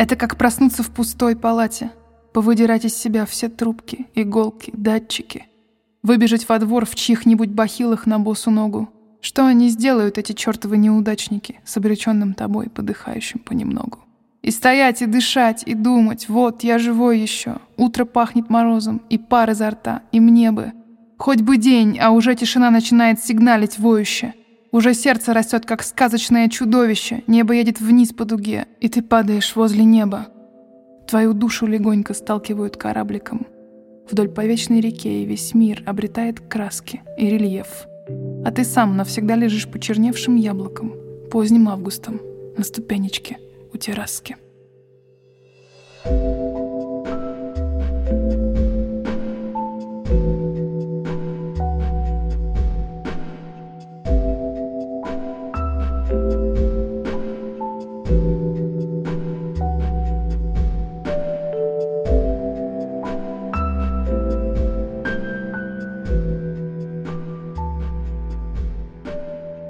Это как проснуться в пустой палате, повыдирать из себя все трубки, иголки, датчики, выбежать во двор в чьих-нибудь бахилах на босу ногу. Что они сделают, эти чертовы неудачники, с обреченным тобой, подыхающим понемногу? И стоять, и дышать, и думать, вот, я живой еще. Утро пахнет морозом, и пар изо рта, и мне бы. Хоть бы день, а уже тишина начинает сигналить воюще. Уже сердце растет, как сказочное чудовище. Небо едет вниз по дуге, и ты падаешь возле неба. Твою душу легонько сталкивают корабликом. Вдоль по вечной реке и весь мир обретает краски и рельеф. А ты сам навсегда лежишь почерневшим яблоком, поздним августом, на ступенечке у терраски.